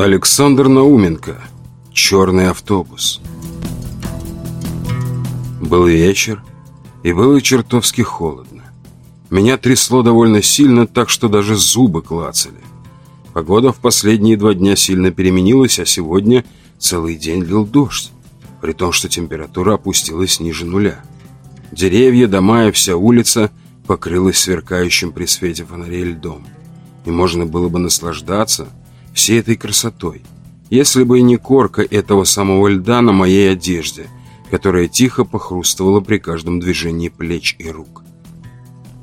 Александр Науменко. Черный автобус. Был вечер, и было чертовски холодно. Меня трясло довольно сильно, так что даже зубы клацали. Погода в последние два дня сильно переменилась, а сегодня целый день лил дождь, при том, что температура опустилась ниже нуля. Деревья, дома и вся улица покрылась сверкающим при свете фонарей льдом. И можно было бы наслаждаться всей этой красотой, если бы не корка этого самого льда на моей одежде, которая тихо похрустывала при каждом движении плеч и рук.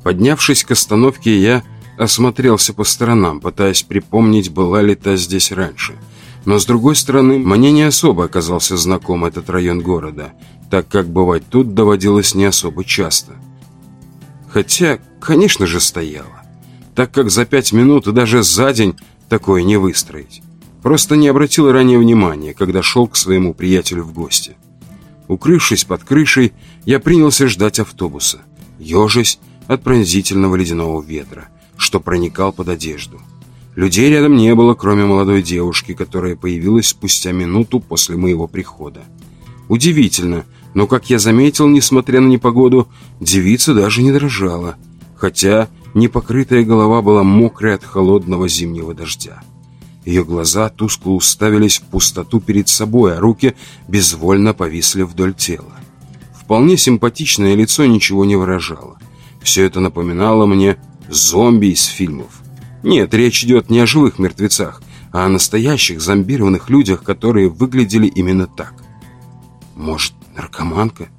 Поднявшись к остановке, я осмотрелся по сторонам, пытаясь припомнить, была ли та здесь раньше. Но, с другой стороны, мне не особо оказался знаком этот район города, так как бывать тут доводилось не особо часто. Хотя, конечно же, стояла, так как за пять минут и даже за день такое не выстроить. Просто не обратил ранее внимания, когда шел к своему приятелю в гости. Укрывшись под крышей, я принялся ждать автобуса, ежась от пронзительного ледяного ветра, что проникал под одежду. Людей рядом не было, кроме молодой девушки, которая появилась спустя минуту после моего прихода. Удивительно, но, как я заметил, несмотря на непогоду, девица даже не дрожала, хотя непокрытая голова была мокрая от холодного зимнего дождя. Ее глаза тускло уставились в пустоту перед собой, а руки безвольно повисли вдоль тела. Вполне симпатичное лицо ничего не выражало. Все это напоминало мне зомби из фильмов. Нет, речь идет не о живых мертвецах, а о настоящих зомбированных людях, которые выглядели именно так. Может, наркоманка?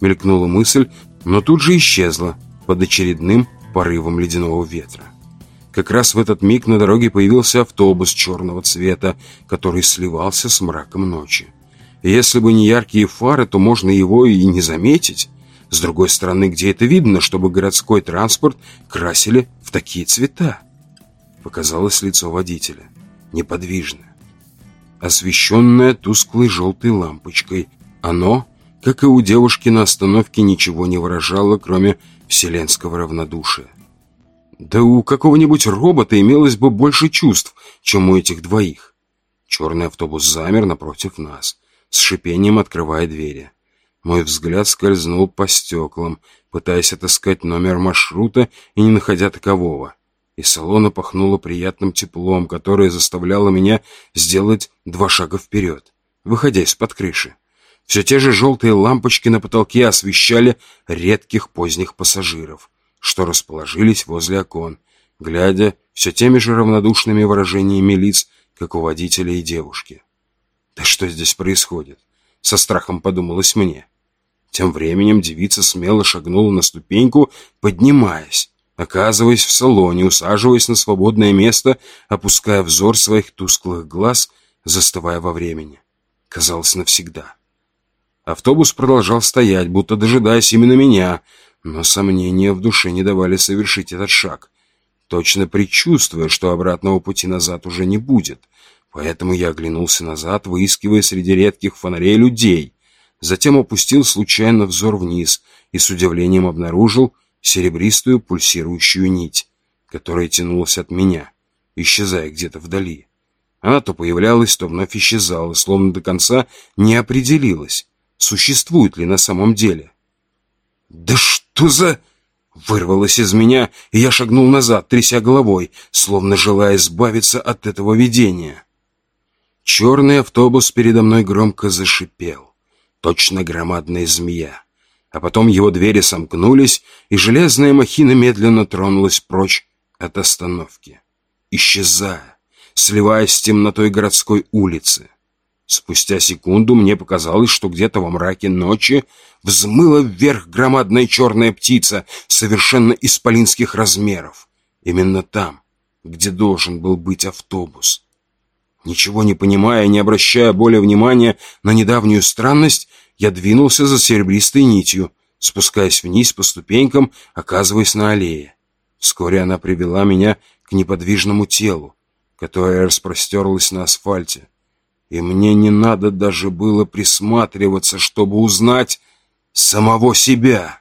Мелькнула мысль, но тут же исчезла под очередным порывом ледяного ветра. Как раз в этот миг на дороге появился автобус черного цвета, который сливался с мраком ночи. Если бы не яркие фары, то можно его и не заметить. С другой стороны, где это видно, чтобы городской транспорт красили в такие цвета? Показалось лицо водителя. Неподвижное. Освещенное тусклой желтой лампочкой. Оно, как и у девушки на остановке, ничего не выражало, кроме вселенского равнодушия. Да у какого-нибудь робота имелось бы больше чувств, чем у этих двоих. Черный автобус замер напротив нас, с шипением открывая двери. Мой взгляд скользнул по стеклам, пытаясь отыскать номер маршрута и не находя такового. Из салона пахнуло приятным теплом, которое заставляло меня сделать два шага вперед, выходя из-под крыши. Все те же желтые лампочки на потолке освещали редких поздних пассажиров, что расположились возле окон, глядя все теми же равнодушными выражениями лиц, как у водителя и девушки. «Да что здесь происходит?» — со страхом подумалось мне. Тем временем девица смело шагнула на ступеньку, поднимаясь, оказываясь в салоне, усаживаясь на свободное место, опуская взор своих тусклых глаз, застывая во времени. Казалось, навсегда. Автобус продолжал стоять, будто дожидаясь именно меня, но сомнения в душе не давали совершить этот шаг, точно предчувствуя, что обратного пути назад уже не будет. Поэтому я оглянулся назад, выискивая среди редких фонарей людей. Затем опустил случайно взор вниз и с удивлением обнаружил серебристую пульсирующую нить, которая тянулась от меня, исчезая где-то вдали. Она то появлялась, то вновь исчезала, словно до конца не определилась существует ли на самом деле. «Да что за...» Вырвалось из меня, и я шагнул назад, тряся головой, словно желая избавиться от этого видения. Черный автобус передо мной громко зашипел, точно громадная змея. А потом его двери сомкнулись, и железная махина медленно тронулась прочь от остановки, исчезая, сливаясь с темнотой городской улицы. Спустя секунду мне показалось, что где-то во мраке ночи взмыла вверх громадная черная птица совершенно исполинских размеров. Именно там, где должен был быть автобус. Ничего не понимая, не обращая более внимания на недавнюю странность, я двинулся за серебристой нитью, спускаясь вниз по ступенькам, оказываясь на аллее. Вскоре она привела меня к неподвижному телу, которое распростерлось на асфальте и мне не надо даже было присматриваться, чтобы узнать самого себя.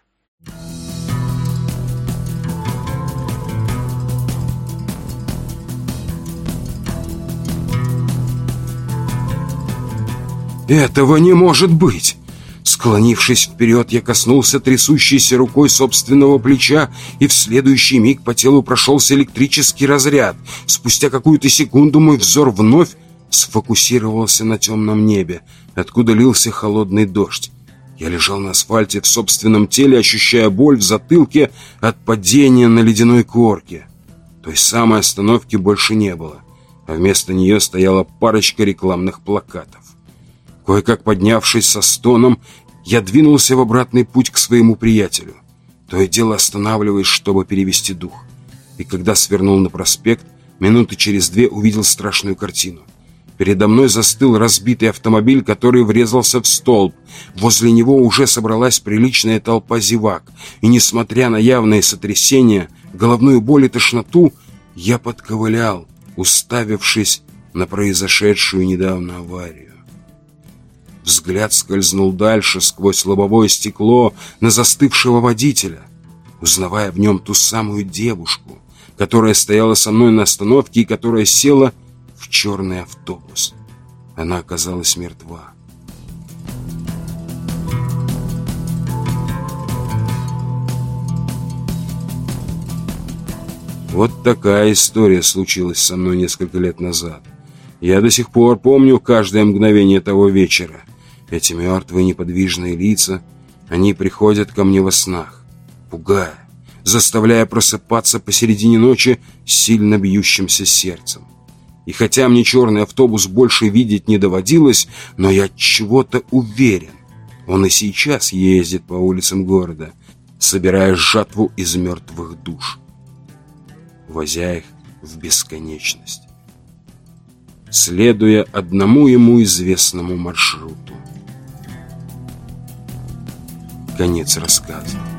Этого не может быть! Склонившись вперед, я коснулся трясущейся рукой собственного плеча, и в следующий миг по телу прошелся электрический разряд. Спустя какую-то секунду мой взор вновь сфокусировался на темном небе, откуда лился холодный дождь. Я лежал на асфальте в собственном теле, ощущая боль в затылке от падения на ледяной корке. Той самой остановки больше не было, а вместо нее стояла парочка рекламных плакатов. Кое-как поднявшись со стоном, я двинулся в обратный путь к своему приятелю. То и дело останавливаясь, чтобы перевести дух. И когда свернул на проспект, минуты через две увидел страшную картину. Передо мной застыл разбитый автомобиль, который врезался в столб. Возле него уже собралась приличная толпа зевак. И несмотря на явные сотрясения, головную боль и тошноту, я подковылял, уставившись на произошедшую недавно аварию. Взгляд скользнул дальше, сквозь лобовое стекло, на застывшего водителя, узнавая в нем ту самую девушку, которая стояла со мной на остановке и которая села черный автобус. Она оказалась мертва. Вот такая история случилась со мной несколько лет назад. Я до сих пор помню каждое мгновение того вечера. Эти мертвые неподвижные лица, они приходят ко мне во снах, пугая, заставляя просыпаться посередине ночи сильно бьющимся сердцем. И хотя мне черный автобус больше видеть не доводилось, но я чего-то уверен. Он и сейчас ездит по улицам города, собирая жатву из мертвых душ, возя их в бесконечность, следуя одному ему известному маршруту. Конец рассказа.